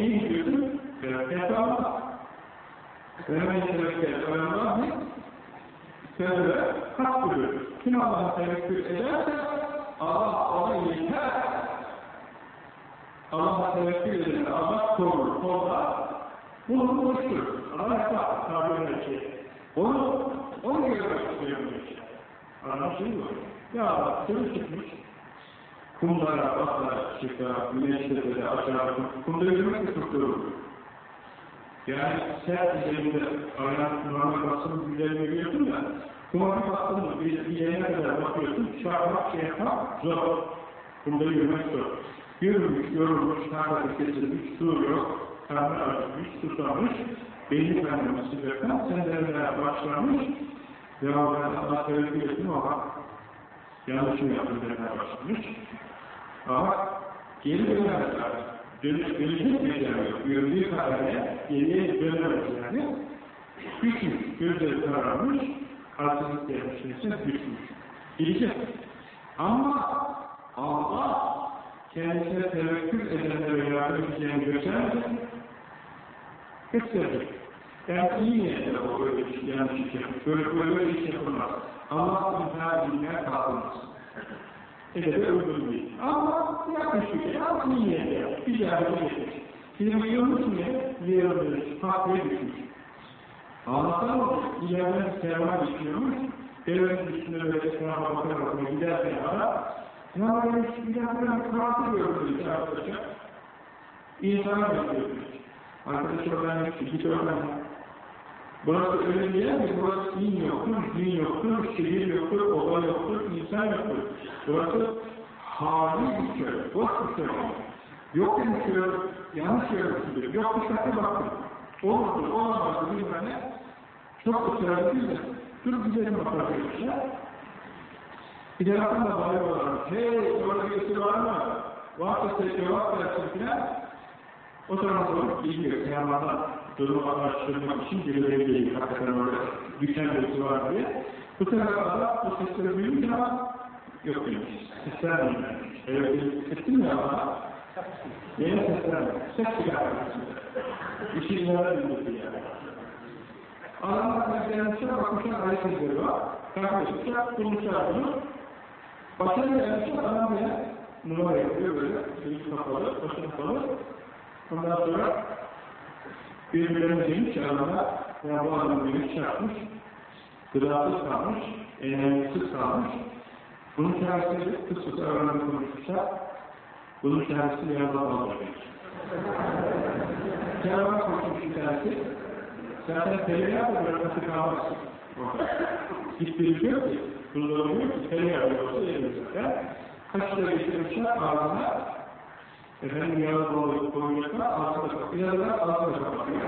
neyi gidiyorsun? Tevekkül Allah. Ve men tevekkül Allah Tevbe kalk buyuruyor. Kim Allah'a tevekkül ederse Allah ona yeter. Allah'a tevekkül ederse Allah korur, kollar. Bunu boştur. Allah yapar. Tabirine şey. Onu, onu görmek istiyorum. Anlaşılıyor mu? Ya Allah, sürü çıkmış. Kumlara, baklara, çıkar, güneşlere, aşağı, kumda yürümek de çok zor Yani sert üzerinde aynen normal basın üzerine görüyorsun ya, kuma bir baktın mı, bir, bir yerine kadar bakıyorsun, çarpmak şey yapmak zor. Kumda yürümek zor. Yürümüş, yorulmuş, tarlada kesilmiş, su yok, karnı acıkmış, susamış, beyni kendine sıcaktan, sendelere başlamış, ya ben Allah tevekkül ettim ama yanlışım yaptım demeye başlamış. Ama geri dönemez lazım. Dönüş, dönüşük beceremiyor. Yürüdüğü kadarıyla geriye dönemez yani. Düşmüş, gözleri kararmış, harsızlık gelmişse düşmüş. Bilecek. Ama Allah kendisine tevekkül edenlere yardım edeceğini gösterdi. Gösterecek. Yani iyi niyetle o böyle bir şey yanlış yapmış. Böyle böyle böyle iş yapılmaz. Allah imtihan edilmeye kalkılmaz. Edebe uygun değil. Ama yapmış bir şey. Ama niyetle yapmış. Bir yardım etmiş. Şimdi yiyormuş mu ya? Yiyormuş. Fatih'e düşmüş. Allah'tan o ileriden serma düşüyormuş. Devletin üstüne böyle etrafa bakar bakar giderken ara ya böyle ileriden kıraatı gördü bir arkadaşa. İnsana bekliyormuş. Arkadaş öğrenmek git öğrenmek. Burası öyle bir yer ki burası din yoktur, din yoktur, şehir yoktur, oda yoktur, insan yoktur. Burası hali bir köy, boş bir köy. Yok bir köy, yanlış yere Yok dışarıda baktım. Olmadı, olamadı bilmem ne. Çok ısrar değil de, dur gidelim bakalım işte. Bir de aklımda bağırıyorlar. Hey, orada birisi var mı? Varsa cevap versin filan. O zaman sonra bilmiyor, kıyamada durumu araştırmak için geliyor. Hakikaten orada düşen birisi var diye. Bu sefer adam bu sesleri duyunca yok demiş. Seslenmeyin. Evet, ettin mi ama? Neye seslenmeyin? Ses çıkartmışsın. Bir şey bildirdi yani. Adamlar mesela bakmışlar ayet var. Kardeşler bulmuşlar bunu. Başına gelmişler adam bile numara yapıyor böyle. Gözü kapalı, başı kapalı. Ondan sonra birbirlerine ki arada ya bu adam beni çarpmış, gıdasız kalmış, enerjisiz kalmış. Bunun çaresini kısıtlı öğrenme konuşmuşlar. Bunun çaresini yardım alacak. Cenab-ı Hak konuşmuş bir tanesi. Zaten tereyağı da bırakması kalmaz. Hiçbir şey yok ki. Yok ki. Tereyağı da olsa yerimizde. Kaçta getirmişler ağzına Efendim yağı doğru koyacaklar, ağzına kapıyor, ağzına kapıyor.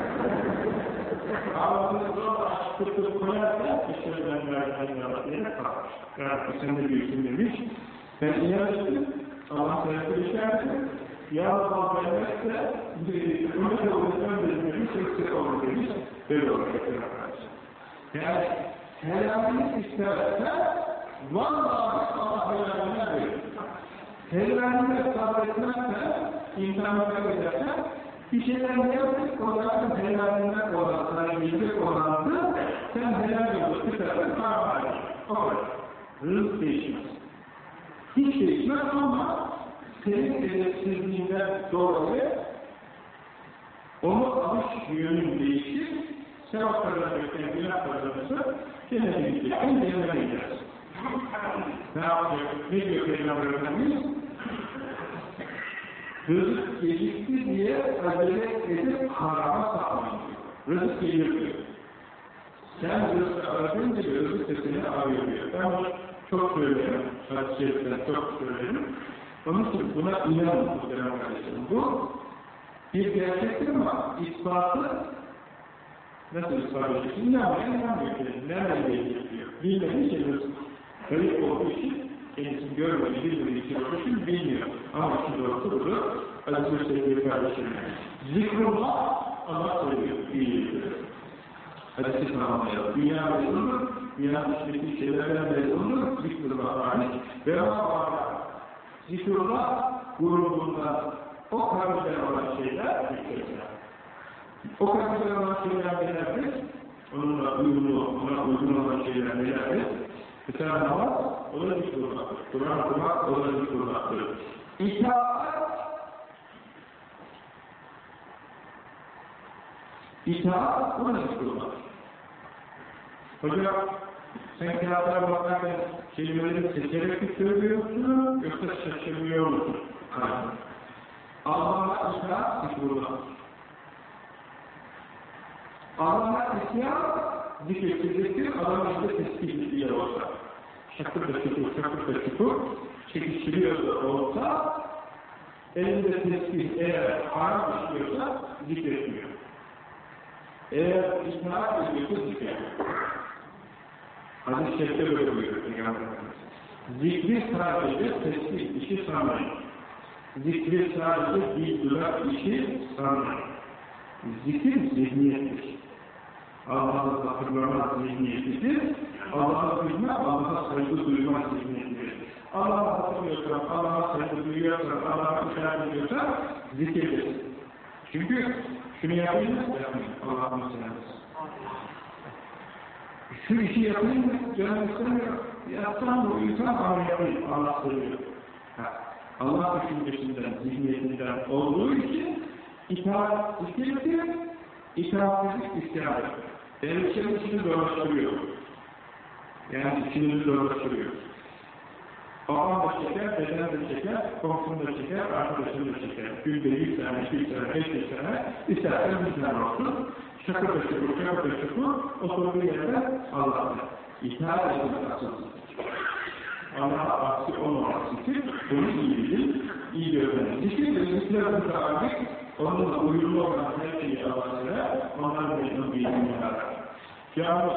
Ağzına doğru açıp tutup koyarsa, işte ben verdim yağı diye kalmış. Yani sen de büyüsün demiş. Ben inan ettim, Allah sayesinde işlerdi. Yağı doğru vermezse, ümmet olursan demiş, eksik olur demiş. Böyle olacak Yani, helallik isterse, vallahi Allah helalini verir. Helvanı sabretmezse, insanı kaybederse, bir şeyler yaptık, onların helalinden olan, sahibilik olandı, sen helal yolu çıkarır, tamam O kadar. Rızk değişmez. Hiç değişmez ama senin edepsizliğinden dolayı onu alış yönün değişir, sevap kazanırken günah kazanırsa, cennete en cennete gidersin. Ne yapıyor? Ne diyor Peygamber Efendimiz? Rızık gecikti diye acele edip harama sağlamak. Rızık diyor. Sen rızık aradığın gibi rızık de seni arıyor. Ben bunu çok söylerim. Hadis-i çok söylerim. Onun için buna inanın muhterem kardeşim. Bu bir gerçektir ama ispatı nasıl ispat edecek? İnanmayan inanmıyor. Nereden gelecek diyor. Bilmediği şey rızık. Kayıp olduğu için kendisini için olduğu için bilmiyor. Ama şu doğrusu budur. Aziz sevgili kardeşim. Zikrullah Allah söylüyor. İyi Hadis-i tamamlayalım. Dünya mezundur, dünya dışındaki şeylerden mezundur, zikrullah hariç. Ve ama Zikrullah grubunda o karşıdan olan şeyler zikretler. O karşıdan olan şeyler nelerdir? Onunla uyumlu, ona uygun olan şeyler nelerdir? Mesela namaz, o da zikrulmaktır. Kur'an okumak, o da zikrulmaktır. İtaat, İtaat bu da zikrulmaktır. Hocam, sen kağıtlara bakarken kelimeleri seçerek mi söylüyorsun, yoksa şaşırmıyor musun? Hayır. Allah'a itaat zikrulmaktır. Allah'a isyan zikrettirecektir, adam işte tesbih yer olsa. Şakır da çukur, şakır da çukur, çekiştiriyor olsa, elinde tesbih eğer haram işliyorsa zikretmiyor. Eğer isnat ediyorsa zikretmiyor. Hadis-i Şerif'te böyle buyuruyor Peygamber Zikri sadece tesbih işi sanmayın. Zikri sadece dudak işi sanmayın. Zikir zihniyettir. Hatırlama zihniyetidir. Allah'ı duyma, Allah'a saygı duyma zihniyetidir. Allah'ı hatırlıyorsan, Allah'a saygı duyuyorsan, Allah'a işaret ediyorsan zikirdir. Çünkü şunu yapayım mı? Yapmayın. Allah'ın selamı. Şu işi yapayım mı? Canım istemiyor. Yapsam da uyusam ama yapayım. Allah söylüyor. Allah düşüncesinden, zihniyetinden olduğu için itaat zikirdir, itaatsizlik isyandır. Elbisenin içini dolaştırıyor. Yani içini dolaştırıyor. Babam da çeker, deden de çeker, komşum da çeker, arkadaşım da çeker. Günde bir sene, iki sene, beş sene, istersen bir sene olsun. Şakır da şakır, şakır da şakır, oturduğu yerde Allah'ın. İtaat edin asılsın. Allah'a aksi olmaması için bunu iyi bilin, iyi öğrenin. Zikir de zikirler müteallik, onunla uyumlu olan her şeyi Allah'a, onlarla memnun bir ilmi yarar. Cami,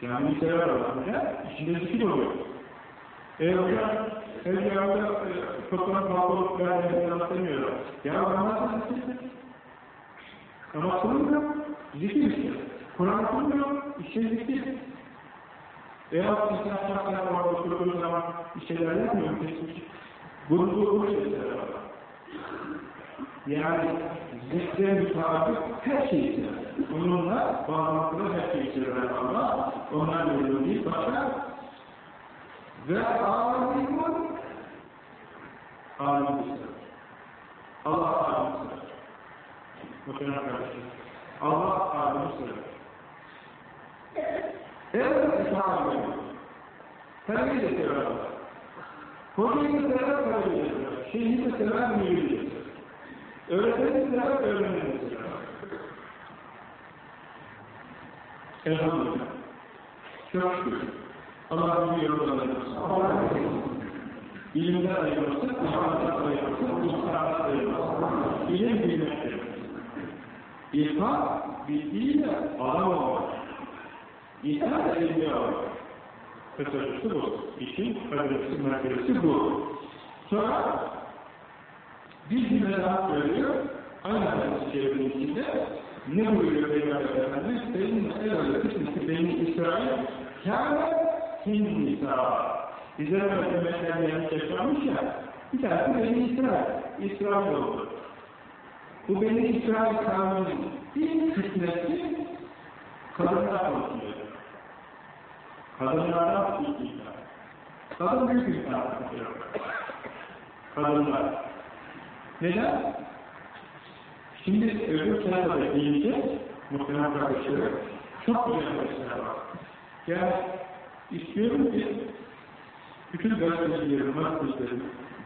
cami sever Allah'a, içinde zikir oluyor. Eğer hocam, her camide toplanıp mahvolup vermeye anlatamıyorum. Ya namaz. Namaz kılınmıyor, zikir işte. Kur'an kılınmıyor, işte zikir. Veya insan şartlar orada oturduğu zaman bir şeyler yapmıyor mu? Bunu bu şeyler var. Yani zikre mütabık her şeyi sever. Bununla bağlantılı her şeyi sever Allah. Onlar böyle değil başka. Ve alimun alim sever. Allah alim sever. Muhtemelen kardeşim. Allah alim sever. Evet, ediyor. Terbiye sever Allah. Hocayı sever, terbiye sever. Şeyhi de sever, sever. Öğretmeni de sever, öğrenmeni de sever. Elhamdülillah. Çok şükür. Allah bizi yoldan ayırmasın. İlimden ayırmasın, ihsandan ayırmasın, ihsandan ayırmasın. İlim bilmektir. İrfan bildiğiyle adam olmak. İnsan da elini alır. Kısacası bu. İşin kadresi, merkezesi bu. Sonra bir daha söylüyor. Aynı hadis-i şerifin içinde ne buyuruyor Peygamber Efendimiz? Benim el öyle kısmeti Beni İsrail kâme Hindi İsrail. Bize Peygamberler yanlış yaşamış ya bir tanesi Beni İsrail. İsrail oldu. Bu Beni İsrail kavminin ilk kısmeti kadınlar konusunda. Kadınlardan ilk insan. Kadın büyük insan. Kadınlar. Neden? Şimdi öbür kenarda deyince muhtemelen kardeşleri çok güzel meseleler var. Yani istiyorum ki bütün gazetecilerin, gazetecilerin,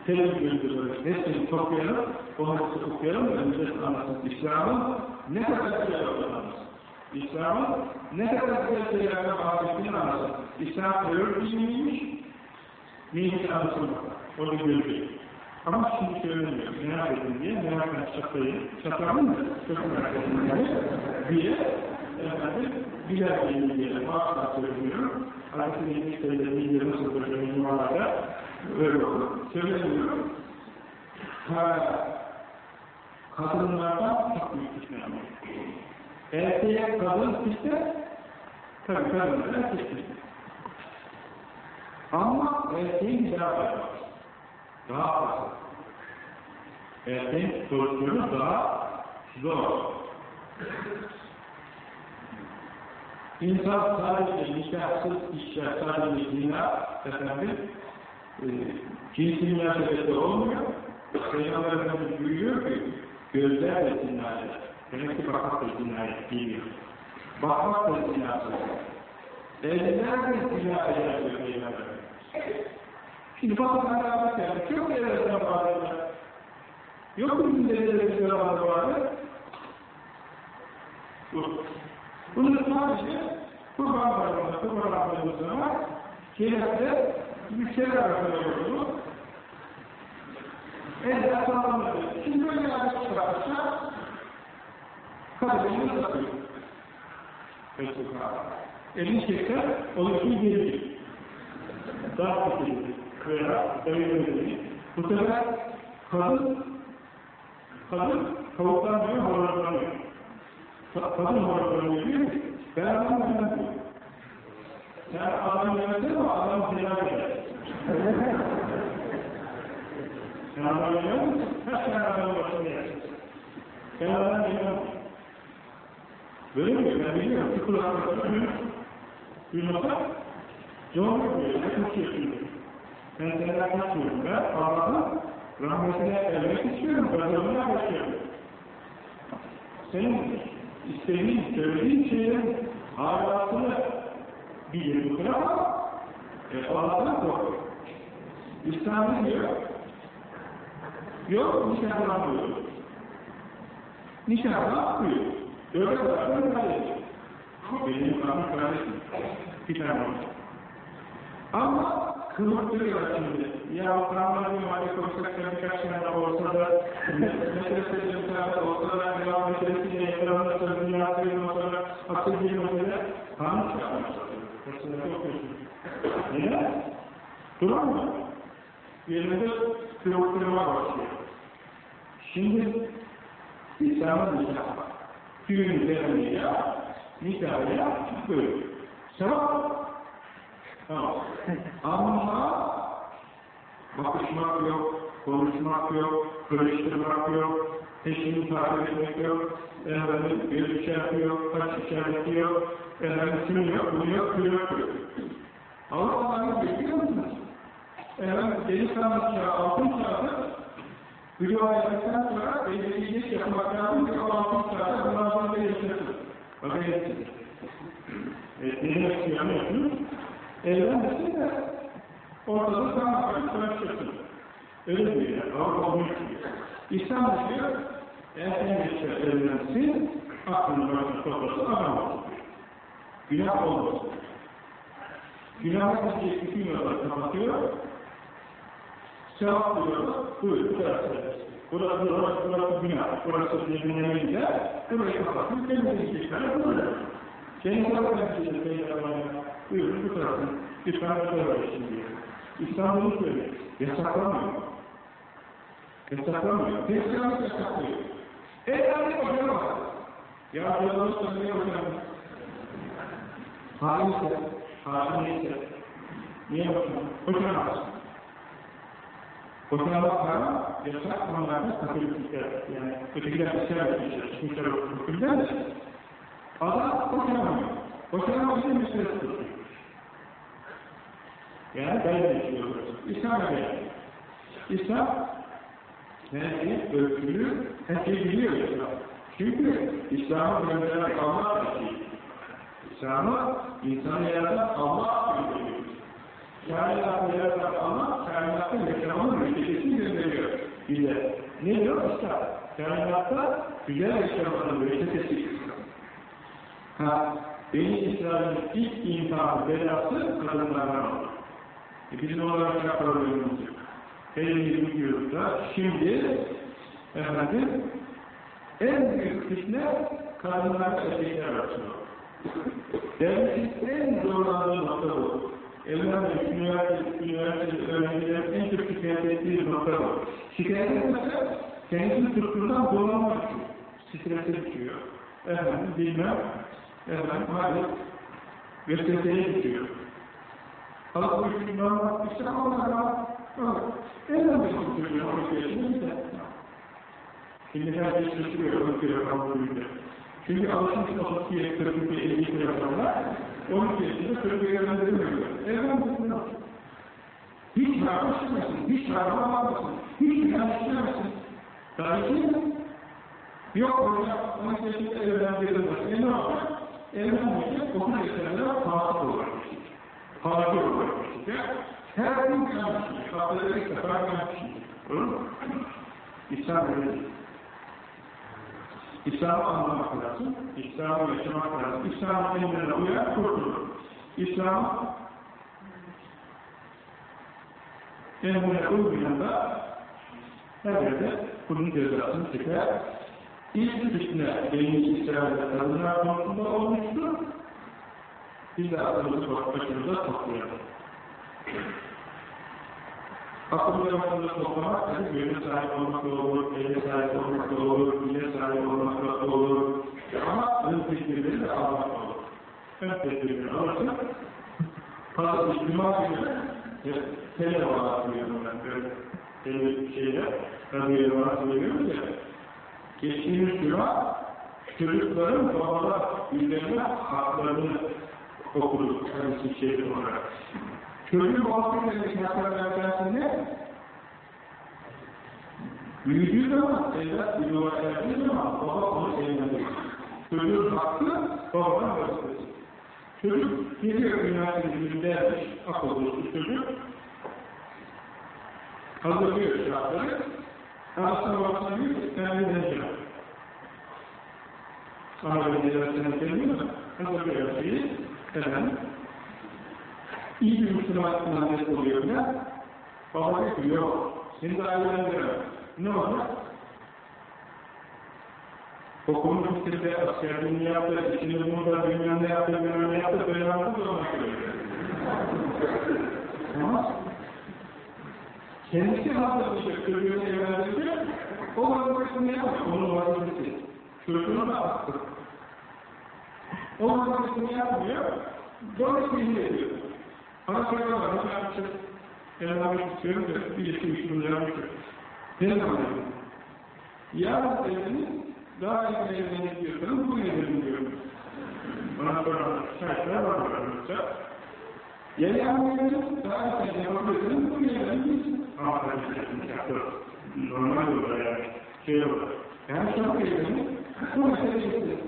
televizyoncuların hepsini toplayalım, onları okuyalım, önümüzde anlasın. İslam'ın ne kadar güzel olduğunu İslam'ın ne kadar güzel şeylerle bağlısını anlasın. İslam terör diniymiş, neymiş anlasın. Onu görüyor. Ama şimdi söylemiyor. Merak edin diye, merak edin çatlayı. Çatlamın mı? Çok merak edin. Diye, efendim, biler diye diye, asla söylemiyorum. Hazreti Nebi Seyyid'in yeri nasıl böyle numaralarda öyle olur. Söylemiyorum. Ha, kadınlardan çok büyük fitne ama. Erkeğe kadın fitne, tabii kadınlara erkek fitne. Ama erkeğin daha fazla. Daha fazla. Erken pozisyonu daha zor. İnsan sadece nikahsız işler, sadece zina, efendim, e, cinsi münasebette olmuyor. Peygamber Efendimiz buyuruyor ki, gözler de zinayet. Demek ki bakmak da zinayet değil. Bakmak da zinayet. Eller de zinayet Peygamber Şimdi bakın alamet yani, çok yerlerden bağlılar. Yok mu bir zararı vardı? Yok. Bunu sadece kurban bayramında, kurban zaman kilette müşteri arasında oldu. Eller sağlanmadı. Şimdi böyle adet çıkarsa kadını satıyor. Elini çekse onun için gelir. Daha kötü. Veya devirmeli. Bu sefer kadın kadın tavuklanmıyor, horozlanmıyor. Kadın horozlanmıyor diyor ben adam yemem diyor. Sen adam yemezsin ama adam filan eder. sen adam misin? Her sen adamın başını yersin. Ben adam yemem. Böyle mi? Ben biliyorum. Bir kulaklıkta duymasa, cevap yapıyor. Ne konuşuyorsun? Ben senden kaçmıyorum. Ben Allah'ın rahmetine ermek istiyorum. Gazabına yaşıyorum. Senin istediğin, söylediğin şeylerin halatını bilir ama e, Allah'tan korkuyor. İslam'ı diyor. Yok, nişanlanmıyor. Nişanlanmıyor. Öyle kadar da müdahale ediyor. Benim kanım kardeşim. Bir tane var. Ama kıvırtıyor şimdi. Ya kanunları mali konuşsak da birkaç sene olsa da meselesi bir olsa da devam meselesiyle ekranında sözünü yaptığım sonra akıl bir mesele kanun çıkarmış. Neden? Duramıyor. Yerinde kıvırtırma başlıyor. Şimdi İslam'ın nikahı var. Düğün vermeye nikahıya böyle. Sevap Tamam. Ama bakışmak yok, konuşmak yok, karıştırmak yok, peşini takip etmek yok, efendim göz işaretiyor, kaç işaretiyor, efendim şunu yok, bunu yok, bunu yok, yok. Allah Allah'ı bekliyor musunuz? Efendim delikanlı çağı, altın çağı, bir rivayetten sonra belirleyecek yapmak lazım ki o altın çağı bundan sonra yaşasın. Bakın yetsin. Evet, ne istiyorsunuz? Evlenmesin de ortada olarak savaşırsın. Öyle diyor yani. Avrupa olmuş diyor. İslam diyor, erken geçer evlensin, aklını başına toplasın, adam olsun. Günah olmasın. Günah bir bütün yolları kapatıyor, sevap diyor, buyur, bu kadar serbest. Burası, burası, burası günah, burası gider, burayı kapatın, kendinizi burada. Kendi tarafından bir şey Peygamber'e buyurun bu tarafın bir tane soru var şimdi. İslam bunu söylüyor. Yasaklamıyor. Yasaklamıyor. Hristiyanlık yasaklıyor. Evlendik hocam var. Ya Allah'ın sözüne hocam. Hainse, hainse. Niye hocam? Hocam var. Boşanmak var, yasak konularda katoliklikler, yani ötekiler isyan etmişler, hükümler de Adam boşanamıyor. Boşanamıyor meselesi tutuyor. Yani ben de yaşıyorum. İslam öyle. İslam şeyi ölçülü, biliyor İslam. Çünkü İslam'ı gönderen Allah bir şey. İslam'ı insanı yaratan Allah gönderiyor. Kainatı yaratan Allah, kainatta yaşamın müjdesini gönderiyor bize. Ne diyor İslam? Kainatta güzel yaşamanın müjdesi İslam. Ha, Beni İsrail'in ilk imtihan belası kadınlardan oldu. E olarak ne problemimiz yok. Elini biliyoruz da şimdi efendim en büyük fitne kadınlar erkekler arasında. Devletin en zorlandığı nokta bu. Evlenmek, üniversite, üniversite öğrencilerin en çok şikayet ettiği nokta bu. Şikayet etmese kendisini tuttuğundan zorlanmak için strese düşüyor. Efendim bilmem efendim maalesef vesveseye düşüyor. Halk bu işinden işte onlara en önemli çocuğun ortaya geçince Şimdi herkes şaşırıyor, onu kere kaldırıyor. Çünkü alışmış 32'ye, 42'ye, 50 kere sonra 12 yaşında çocuğu evlendirmiyor. Evlendirmiyor. Hiç rahat çıkmasın, hiç rahat almasın, hiç günah işlemesin. İyi mi? Yok orada 12 yaşında evlendirilmez. E ne yapacak? Evlenmeyecek, 30 yaşında fasıl olarak Fasıl olarak geçecek. Her gün işleyecek. Haftada bir sefer mu? İslam öyle. İslam'ı anlamak lazım, İslam'ı yaşamak lazım. İslam'ın emrine uyar, kurtulur. İslam emrine uymayan da her yerde bunun cezasını çeker. İlk fitne beyin kadınlar konusunda olmuştu. Biz de aklımızı başımıza toplayalım. Aklımda başımıza toplamak, tabi gönül sahip olmakla olur, ele sahip olmakla olur, dile sahip olmakla olur. Ama ön tedbirleri de almakla olur. Ön tedbirleri alırsın, fazla istimal gibi, tele olarak duyuyorum ben böyle, tele şeyler, radyoya olarak duyuyorum ya, geçtiğimiz cuma, çocukların babalar üzerine haklarını okuduk, kendisi şey olarak. Çocuğun bahsettiğindeki haklar dersinde büyüdüğü zaman, evlat bir yuva erdiği zaman baba onu evlendirir. Çocuğun hakkı babadan başlasın. Çocuk geliyor üniversitesinde akıl dolusu çocuk hazırlıyor şartları Aslında babasına diyor ki ben evleneceğim. Sana böyle devletine gelmiyor da hazırlıyor şeyi efendim iyi bir Müslüman namet oluyor ya. Baba diyor yok. Seni daha evlendiremem. Ne olur? Okulun bitirdi, askerliğini yaptı, işini burada, bilmem ne yaptı, bilmem ne yaptı, böyle yaptı, da ona. Ama kendisi hazırlayacak çocuğunu evlendirecek, o vazifesini yapacak, onun vazifesi. Çocuğunu da attı. O vazifesini yapmıyor, dolayısıyla ediyor. Bana soruyorlar, nasıl yapacak? Evlenmek istiyorum da, bir bin lira yapacak. Ne zaman evlenir? Yarın evlenir, daha iyi evlenir diyorsanız, bugün evlenir diyorum. Bana soruyorlar, şartlar var mı aramızda? Ya yarın evlenir, daha iyi yapabilirsiniz, bugün evlenir Ama tabii ki normal olur yani, şey olur. Yani çok evlenir, bu meselesi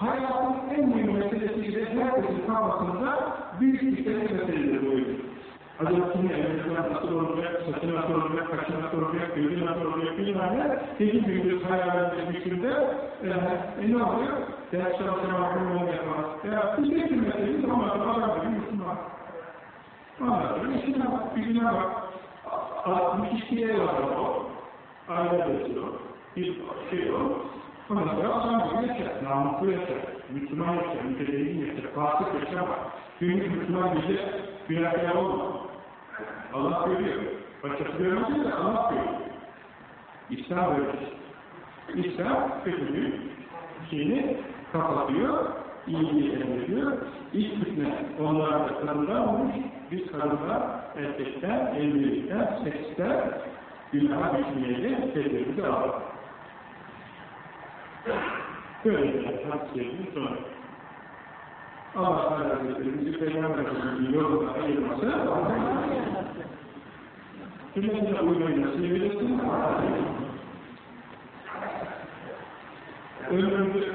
hayatın en büyük meselesiyle herkesin kavgasında büyük işlerin meseleleri buydu. Acaba kim evlenirken nasıl olacak, saçı nasıl olacak, kaşı nasıl olacak, gözü nasıl olacak bilmem ne. Peki gündüz hayalinde düşünde e, ne oluyor? Ders çalışma bunu yapmaz. Ya bir şey bir meseleyi zamanında adam gibi Müslüman. Anlatıyor, işine bak, gücüne bak. 62'ye var o. Aile besliyor. Bir şey o. Ondan sonra adam yaşar, namuslu yaşar, Müslüman yaşar, mütedeyyin yaşar, fasık yaşar var. Çünkü Müslüman bize günahkar olmaz. Allah görüyor. Başkası görmez de Allah görüyor. İslam böyle. İslam kötülüğü şeyini kapatıyor, iyiliği emrediyor. İlk fitne onlara da kadınlar. Biz kadınlar erkekten, evlilikten, seksten günah düşmeyeli tedbirimizi alalım. Böylece hadislerinin sonu. Allah Teala Hazretleri Peygamberimizin yoluna ayırması sünnetine uymayı nasip eylesin. Ömrümüzü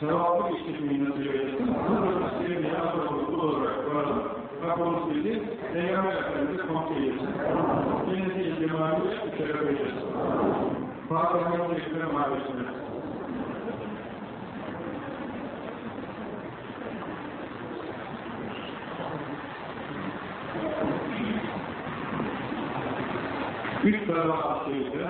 sevaplı işletmeyi nasip eylesin. Bu nasibini asıl olarak varalım. Rabbimiz bizi Peygamber Efendimiz'e kontrol eylesin. Kendisi cemaliyle şeref eylesin. Fatiha'nın tekrar mahvesine. Üç tarafa şeyde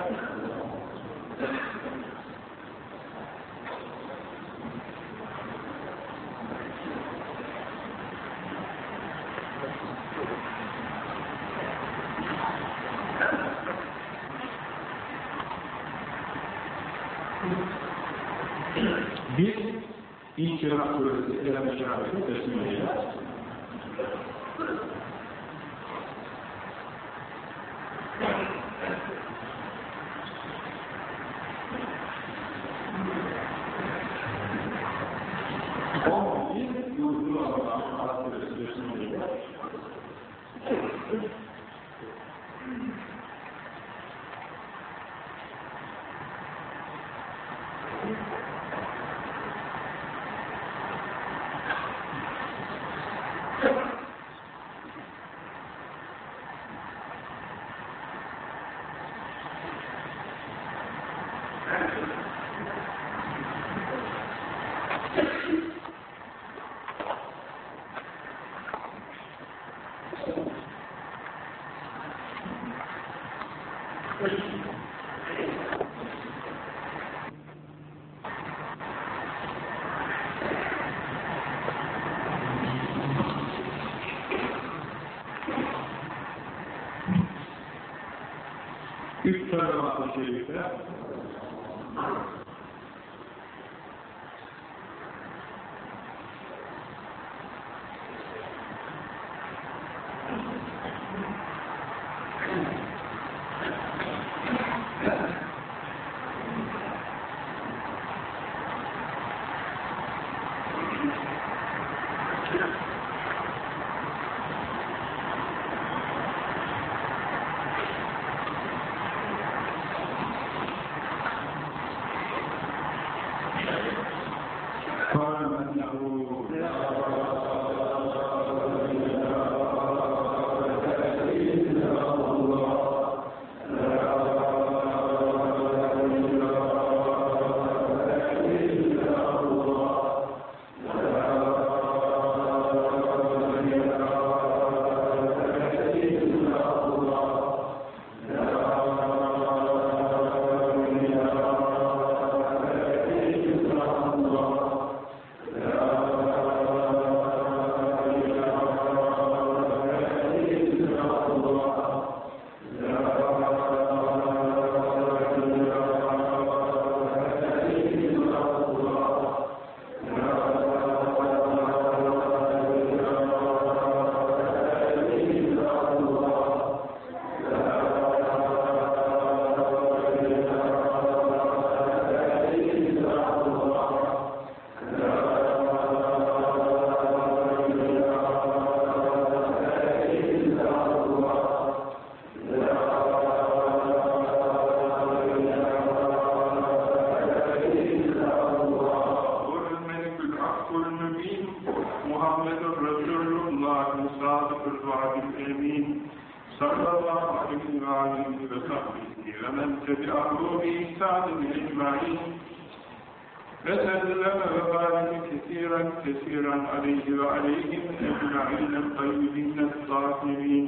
وسلم وبارك كثيرا كثيرا عليه وعليهم أجمعين الطيبين الطاهرين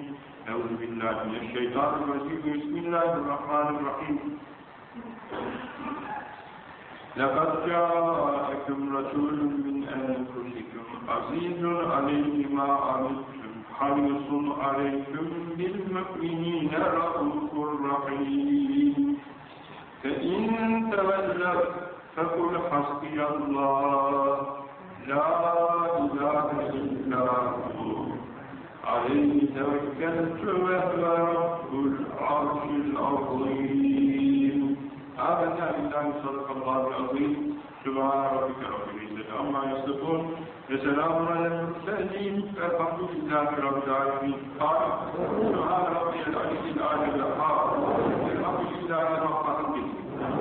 أعوذ بالله من الشيطان الرجيم بسم الله الرحمن الرحيم لقد جاءكم رسول من أنفسكم عزيز عليه ما عنتم حريص عليكم بالمؤمنين رؤوف رحيم فإن تولوا فقل حسبي الله لا إله إلا هو. عليه توكلت وهو رب العرش العظيم. آمنا بالله صدق الله العظيم. سبحان ربك رب العزة عما يصفون. وسلام على المرسلين. والحمد لله رب العالمين. قال سبحان ربي العلي الأعلى الحمد لله رب العالمين.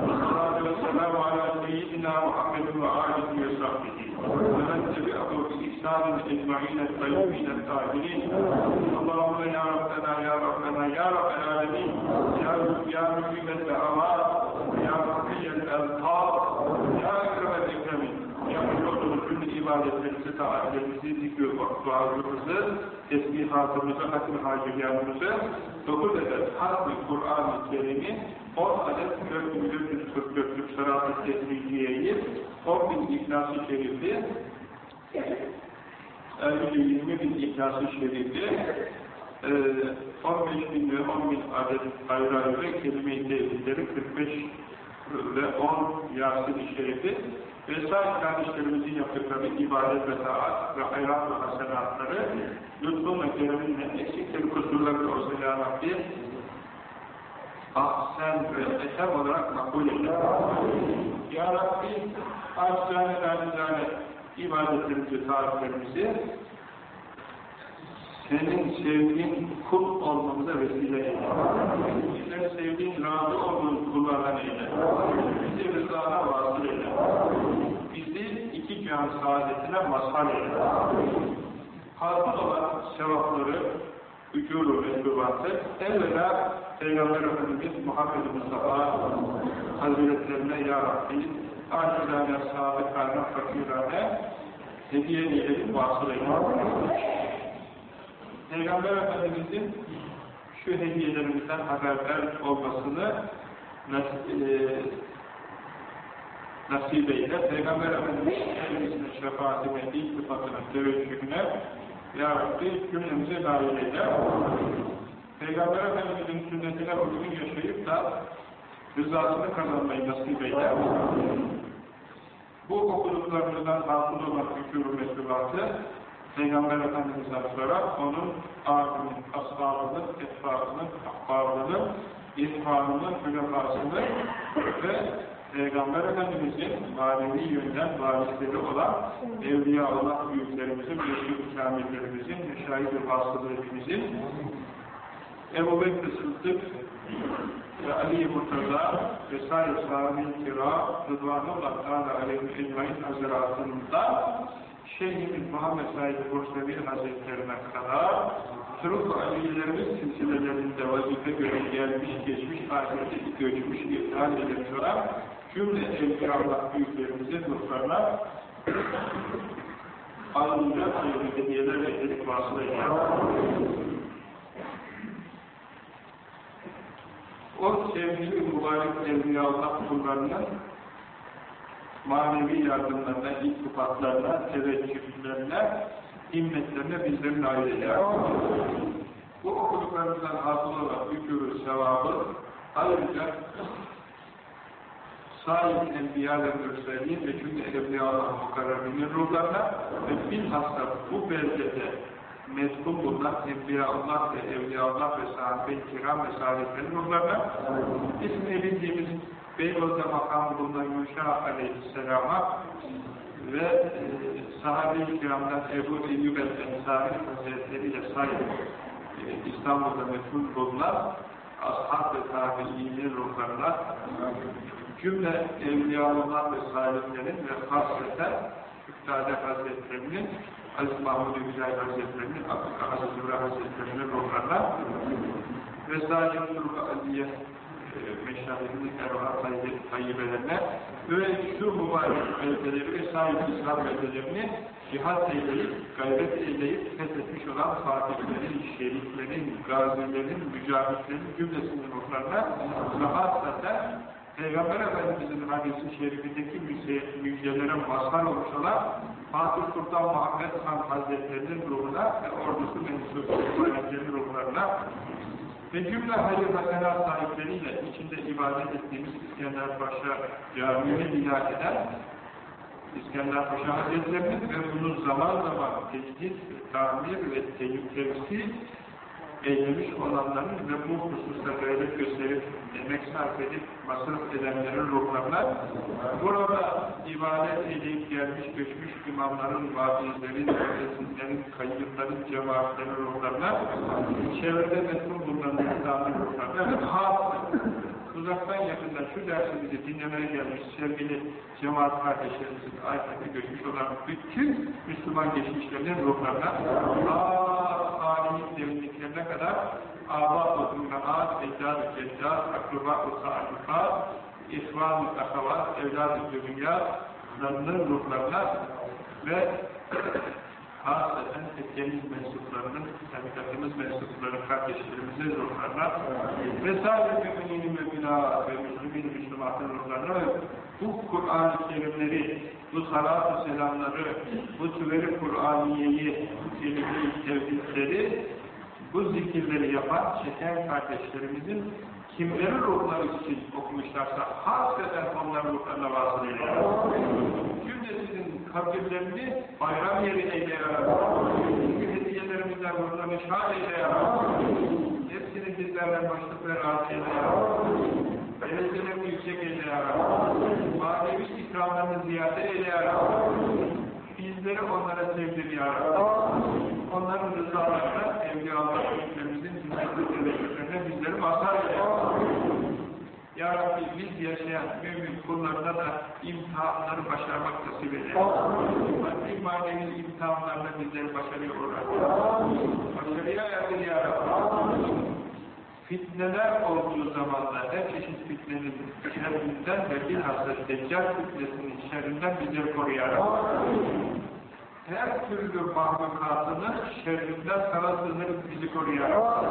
والصلاة والسلام على سيدنا وصحبه ومن تبعه أجمعين الطيبين الطاهرين. اللهم يا ربنا يا ربنا يا رب العالمين. يا يا مجيب ibadetlerimizi, taatlerimizi, zikr dualarımızı, tesbihatımızı, hatim hacıyanımızı dokuz adet hatmi Kur'an-ı Kerim'i 10 adet 4444'lük Sırat-ı Tesbihiye'yi 10 bin İhlas-ı Şerif'i 50-20 bin İhlas-ı Şerif'i 15 bin ve 10 bin adet ayrı ayrı kelime-i tevhidleri 45 ve 10 Yasin-i Şerif'i vesaire kardeşlerimizin yaptıkları ibadet ve taat ve hayrat ve hasenatları lütfun ve kereminle eksikleri kusurları olsa ya Rabbi ahsen ve etem olarak makbul eyle. Ya Rabbi acizane nacizane ibadetlerimizi, taatlerimizi senin sevdiğin kul olmamıza vesile eyle. Bizleri sevdiğin, razı olduğun kullardan eyle. Bizi rızana vasıl eyle. Can saadetine mazhar eyle. Hasıl olan sevapları, ücuru ve mübatı evvela Peygamber Efendimiz Muhammed Mustafa Hazretlerine Ya Rabbi acilane, sadıkane, fakirane hediye edelim, vasıl. Peygamber Efendimiz'in şu hediyelerimizden haberdar olmasını nasip, e, nasip eyle. Peygamber Efendimiz'in şefaatine, iltifatına, teveccühüne Ya Rabbi cümlemize dahil eyle. Peygamber Efendimiz'in sünnetine uygun yaşayıp da rızasını kazanmayı nasip eyle. Bu okuduklarımızdan hasıl olan hükûr-u mesulatı Peygamber Efendimiz'den sonra onun âbinin, ashabının, etfâının, ahbabının, irfanının, hülefasını ve Peygamber Efendimiz'in manevi yönden varisleri olan Evliyaullah büyüklerimizin, meşhur kamillerimizin, meşahid-i vasıflarımızın Ebu Bekir Sıddık ve Ali Murtaza ve sahibi sahabe-i kira Rıdvanullah Teala aleyhi ecmain haziratında Şeyhimiz Muhammed Said Bursevi Hazretlerine kadar Turuk Aliyelerimiz silsilelerinde vazife göre gelmiş, geçmiş, ahirete göçmüş, iptal edilmiş olan cümle evliyaullah büyüklerimizin ruhlarına alınacak hayırlı hediyeler ve edelik vasıl O sevgili mübarek evliyaullah kullarının manevi yardımlarına, iltifatlarına, teveccühlerine, himmetlerine bizlerin aileler. Bu okuduklarımızdan hasıl olan hükürü, sevabı ayrıca sahip enbiya ve mürselin ve cümle evliyalar mukarrabinin ruhlarına ve bilhassa bu beldede mezbun bulunan enbiyaullah ve evliyaullah ve sahabe-i kiram ve saadetlerin ruhlarına. İsmini bildiğimiz Beykoz'da makamı bulunan Yuşa aleyhisselama ve e, sahabe-i kiramdan Ebu Eyyub el-Ensari Hazretleri sahip e, İstanbul'da meşhur bulunan ashab ve tabi'inin ruhlarına cümle evliyaullah ve salihlerin ve hasreten Üftade Hazretlerinin Aziz Mahmud-u Güzel Hazretlerinin Afrika Hazreti İbrahim Hazretlerinin ruhlarına ve Zahir Turku Aliye meşahidinin ervah tayyibelerine ve şu mübarek beldeleri ve sahip İslam beldelerini cihat eyleyip, gayret eyleyip fethetmiş olan fatihlerin, şeriflerin, gazilerin, mücahitlerin cümlesinin ruhlarına ve hasaten Peygamber Efendimiz'in hadisi şerifindeki müjdelere mazhar olmuş olan Fatih Sultan Muhammed Han Hazretlerinin ruhuna ve ordusu mensup ruhlarına ve cümle hayır hasenat sahipleriyle içinde ibadet ettiğimiz İskender Paşa Camii'ne bina eden İskender Paşa Hazretlerimiz ve bunu zaman zaman tecdit, tamir ve tevsil eylemiş olanların ve bu hususta gayret gösterip, emek sarf edip, masraf edenlerin ruhlarına, burada ibadet edip gelmiş, geçmiş imamların, vafizlerin, öğretimlerin, kayyımların, cemaatlerin ruhlarına, çevrede mesul bulunan insanların ruhlarına ve uzaktan yakından şu dersimizi dinlemeye gelmiş sevgili cemaat kardeşlerimizin ayetinde göçmüş olan bütün Müslüman geçmişlerinin ruhlarına aaa âlimin derinliklerine kadar âbâ-ı zümrâat, ecdâd-ı ceddat, akrubâ-ı sâdikât, ihvân-ı akavat, evlâd-ı dünyâlarının ruhlarına ve hasreten Tekkemiz mensuplarının, tarikatımız mensupları kardeşlerimizin ruhlarına vesaire müminin ve bina ve müslümin müslümanın ruhlarına bu Kur'an-ı Kerimleri, bu salat-ı selamları, bu süveri Kur'aniyeyi, bu kelime-i tevhidleri, bu zikirleri yapan çeken kardeşlerimizin kimlerin ruhları için okumuşlarsa hasreten onların ruhlarına vasıl eyleyen. Cümlesinin kabirlerini bayram yeri eyle yarabbim. Çünkü hediyelerimizden ruhlarını şad eyle yarabbim. Hepsini bizlerden başlık ve razı eyle yarabbim. Derecelerini yüksek eyle. Manevi ikramlarını ziyade eyle. Bizleri onlara sevdir yarabbim. onların rızalarına, evliyalar, büyüklerimizin hizmetli devletlerine bizleri mazhar eyle. Ya Rabbi biz yaşayan mümin kullarına da imtihanları başarmak nasip eyle. Maddi manevi imtihanlarına bizleri başarıya uğrar. Başarıya erdir Ya Rabbi. Fitneler olduğu zamanda her çeşit fitnenin şerrinden ve bilhassa Deccal fitnesinin şerrinden bizleri koruyarak her türlü mahlukatını şerrinden sana sığınırız bizi koruyarak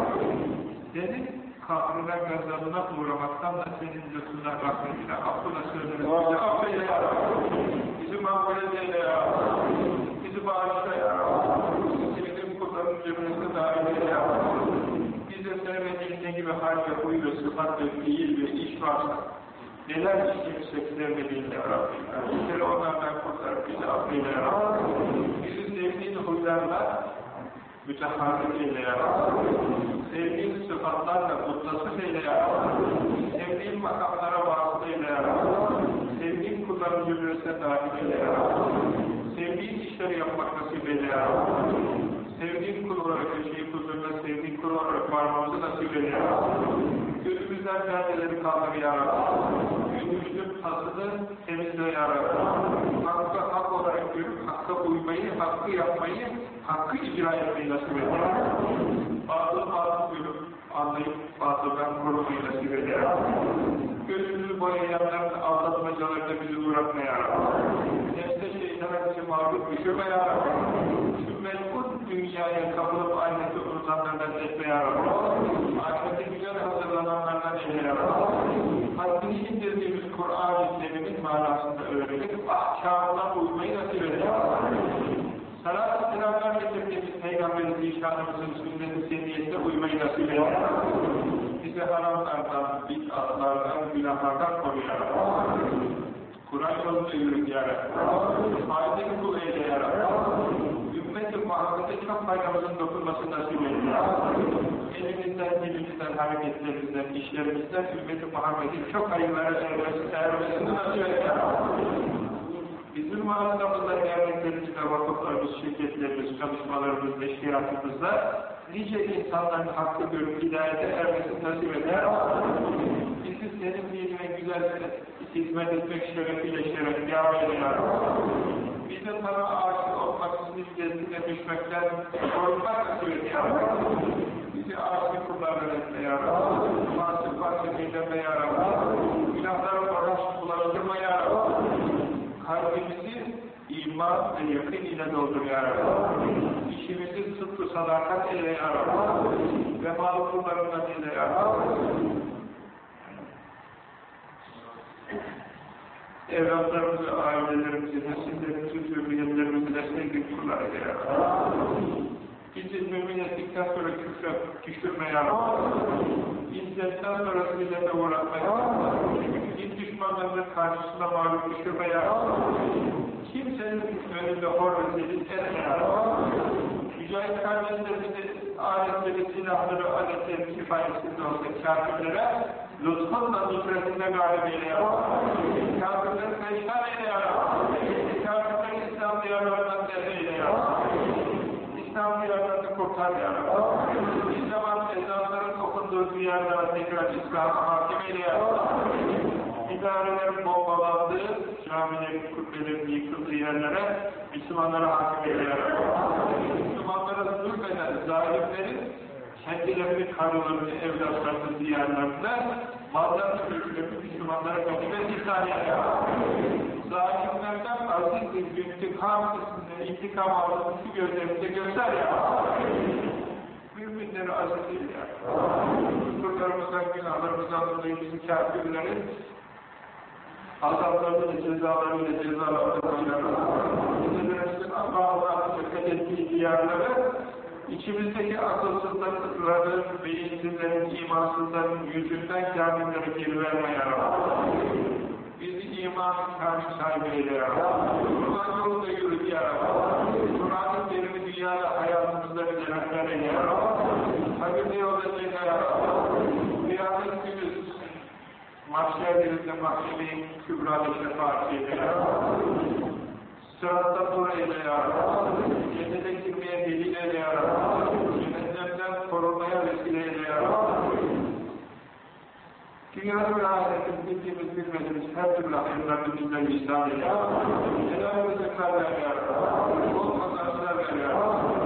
senin kahrına, gazabına uğramaktan da senin lütfundan rahmetine, affına sığınırız. Affeyle ya Bizi mağfiret eyle ya Bizi bağışla ya Sevdiğim kulların dahil eyle ya Bize sevmediğin ne gibi hal ve huy ve sıfat ve fiil ve iş varsa neler işlemişsek sevmediğin ya Rabbi. Bizleri onlardan kurtar, bizi affeyle ya Rabbi. Bizi sevdiğin huylarla müteharrik eyle ya Rabbi. Sevdiğin sıfatlarla mutlasız eyle ya. Sevdiğin makamlara vasıta eyle ya Rabbi. Sevdiğin kulların cümlesine dahil eyle ya. Sevdiğin işleri yapmak nasip eyle ya Rabbi. Sevdiğin kul olarak yaşayıp huzuruna sevdiğin kul olarak varmamızı nasip eyle ya. Gözümüzden perdeleri kaldır ya Rabbi. Gönlümüzün tasını temizle ya Rabbi. Hakkı hak olarak görüp hakka uymayı, hakkı yapmayı, hakkı icra etmeyi nasip eyle ya Rabbi. Batıl batıl görüp anlayıp batıldan korumayı nasip eyle ya Rabbi. Gözümüzü boyayanların aldatmacalarına bizi uğratma ya Rabbi. Nefse şeytana bizi mağlup düşürme ya Rabbi. Şu melkut dünyaya kapılıp ahireti unutanlardan etme ya Rabbi. Ahirete güzel hazırlananlardan eyle ya Rabbi. Haddini indirdiğimiz Kur'an-ı Kerim'in manasında öğrenip ahkamına uymayı nasip eyle ya Rabbi. Salat-ı selamlar getirdiğimiz Peygamberin zişanımızın sünnet-i seniyesine uymayı nasip eyle. Bizi haramlardan, bid'atlardan, günahlardan koru ya Rabbi. Kur'an yolunda yürü ya Rabbi. Faydalı kul eyle ya Rabbi. Ümmet-i Muhammed'e çok faydamızın dokunması nasip Rabbi. Elimizden, dilimizden, hareketlerimizden, işlerimizden Ümmet-i Muhammed'in çok hayırlara ermesi, ermesini nasip Rabbi. Bizim mağazamızda, derneklerimizde, vakıflarımız, şirketlerimiz, çalışmalarımız, teşkilatımızda nice insanların hakkı görüp hidayete ermesini nasip eder. Bizi senin dinine güzel hizmet etmek şerefiyle şeref yâve eyle Bize sana aşık olmak, sizin cezine düşmekten korkmak nasip et Bizi aşık kullarla etme ya Rabbi. Fasık fasık eyleme ya Rabbi. Günahlara uğraş bulaştırma ya. Kalbimizi iman ve yakın ile doldur ya. İşimizi sıdkı sadakat eyle ya Rabbi. Ve mağluplarından eyle ya Rabbi. Evlatlarımızı, ailelerimizi, nesillerimizi, zürriyetlerimizi destekli kullar eyle ya Rabbi. Bizi mümin ettikten sonra küfre düşürme ya Rabbi. İzzetten sonra millete uğratma ya Rabbi. Din düşmanlarının karşısında mağlup düşürme ya Rabbi. Kimsenin önünde hor ve zelil etme ya Rabbi. Mücahit kardeşlerimizi, aletleri, silahları, aletleri kifayesinde olsa kafirlere lütfunla nusretinde galip eyle ya Rabbi. Kafirleri peşkan eyle ya Rabbi. Kafirleri İslam diyarlarından eyle ya Rabbi. İslam diyarlarını kurtar ya Rabbi. Bir zaman ezanların okunduğu diyarlara tekrar İslam'a hakim eyle ya Rabbi. İdarelerin bombalandığı, camilerin, kubbelerin yıkıldığı yerlere Müslümanlara hakim eyle ya Rabbi. Müslümanlara zulmeden zalimlerin kendilerini, karılarını, evlatlarını, diyarlarını, mallarını, mülklerini Müslümanlara götürmek ihsan Rabbi. Zalimlerden aziz bir intikam kısmını, intikam aldığını şu gözlerimize göster ya. Müminleri aziz değil ya. Kusurlarımızdan, günahlarımızdan dolayı bizi kafirlerin azaplarını, cezalarını, cezalarını Allah Allah'ın fethettiği diyarları içimizdeki akılsızlıkların, beyinsizlerin, imansızların yüzünden kâminleri geri verme yarabbim. Bizi iman kamil sahibi eyle yarabbim. Kur'an yolunda yürüt yarabbim. Derimi dünyada hayatımızda rehber eyle yarabbim. Habibde yolda eyle yarabbim mahşerlerinde mahşeri kübrada şefaat eyle. Sıratta kula eyle ya Rabbi. Cennete girmeye delil eyle ya Rabbi. Cehennemden korunmaya vesile eyle ya Rabbi. Dünyada ve ahiretin bildiğimiz bilmediğimiz her türlü hayırlarını bizden vicdan eyle ya Rabbi. Helal rızıklar ver ya Rabbi. Olmaz acılar ver ya Rabbi.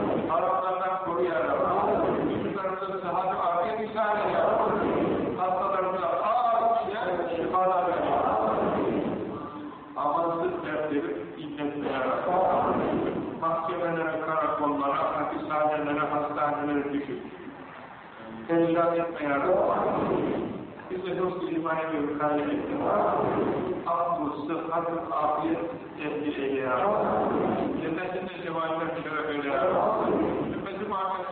Etme ya Rabbi. Bize dost imani ve vekâle eyle. Aklı, sıhhat, afiyet ehli eyle ya Rabbi. Cennetinde cevaller şeref eyle ya Rabbi. Ümmeti Muhammed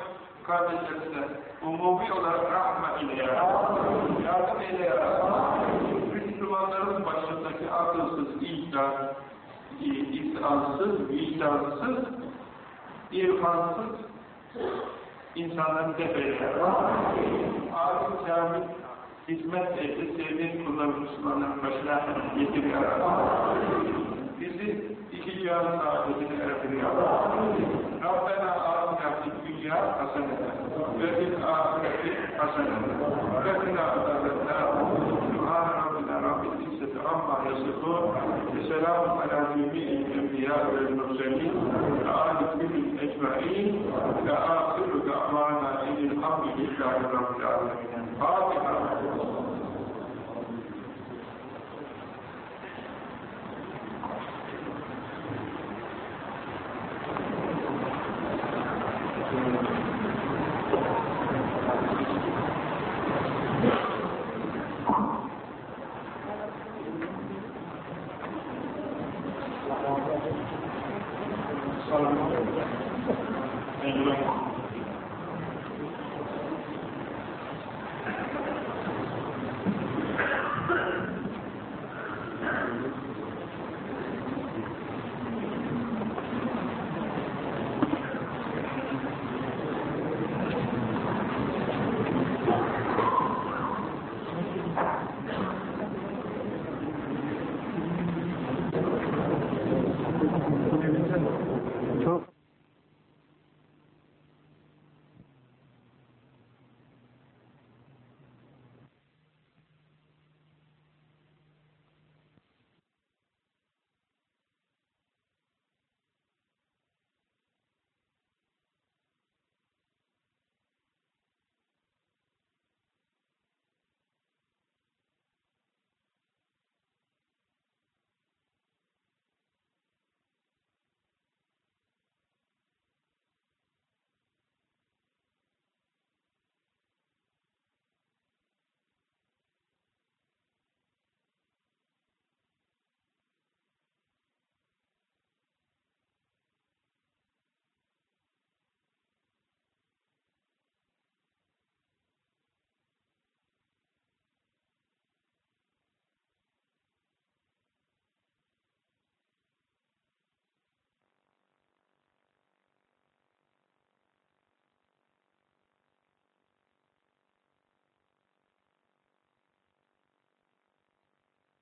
kardeşlerine umumi olarak rahmet ile ya Rabbi. Yardım eyle ya Rabbi. Müslümanların başındaki akılsız, ihlal, isansız, vicdansız, irfansız insanların defeyle. Alim kamil hizmet ehli sevdiğin kulları Müslümanların başına getiriyor. Bizi iki cihan saadetine erdiriyor. Rabbena atina fid dünya haseneten ve fil ahireti haseneten ve fil ahireti amma yasifun ve selamun ala cemi'il enbiya ve murselin ve âli küllün ecma'in ve âhiru da'vana enilhamdülillahi Rabbil alemin. Fatiha.